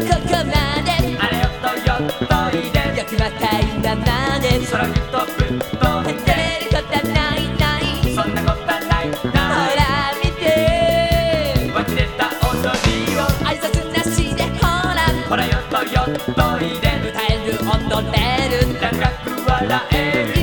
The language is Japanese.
ここまで。あれよっとよっといで。よくまたいままで。空に飛ぶと照れることないないそんなことないないほら見て。わきれた踊りを。挨拶なしでほら。ほらよっとよっといで。歌える踊れる。高く笑え。る